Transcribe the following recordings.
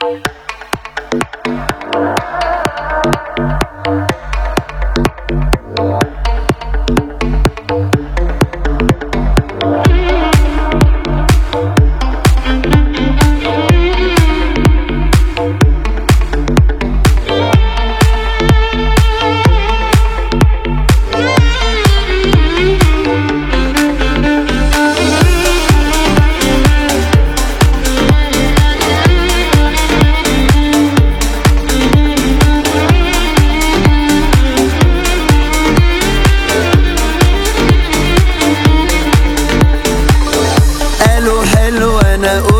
قالوا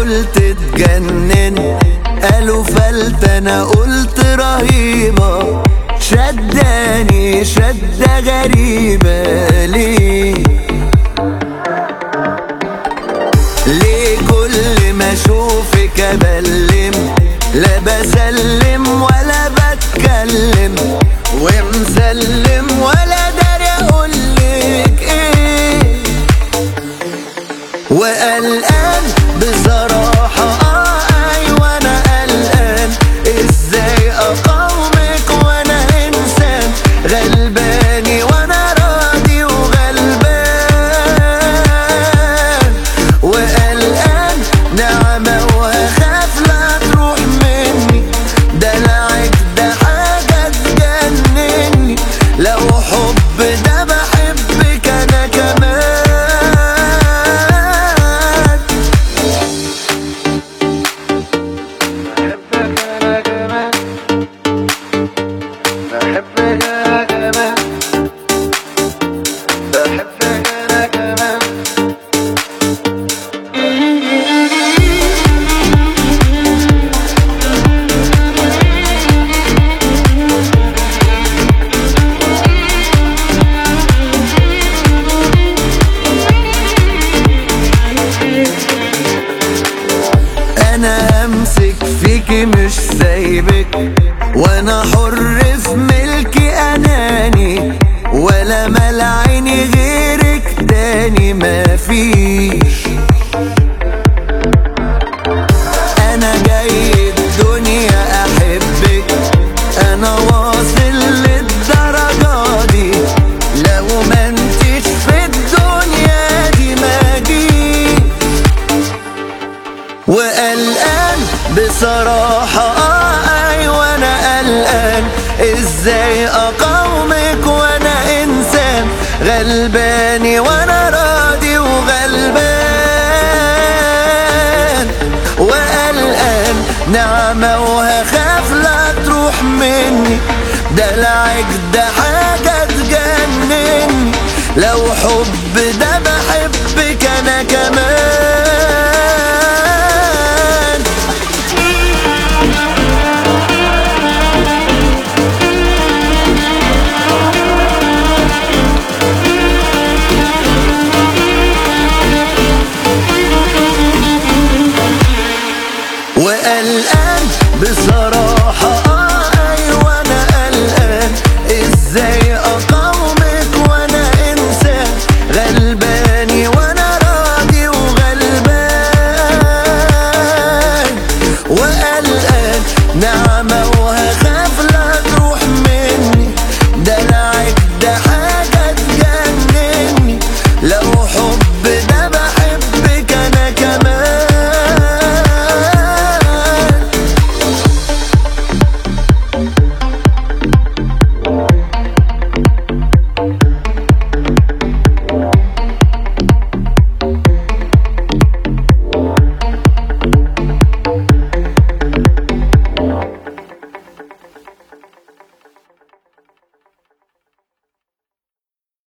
قلت اتجنن. قالوا فلت أنا قلت رهيبة. شداني شدة غريبة. ليه؟ وقلقان بصراحة وأنا حر في ملكي اناني ولا مال عيني غيرك تاني مفيش أنا جاي الدنيا أحبك أنا واصل للدرجة دي. لو ما انتش في الدنيا دي ما جيش وقلقان بصراحة آه دمعي وأنا قلقان. إزاي أقاومك وأنا إنسان؟ غلباني وأنا راضي وغلبان. وقلقان نعمة وهخاف لا تروح مني. دلعك ده حاجة تجنني. لو حب ده بحبك أنا كمان.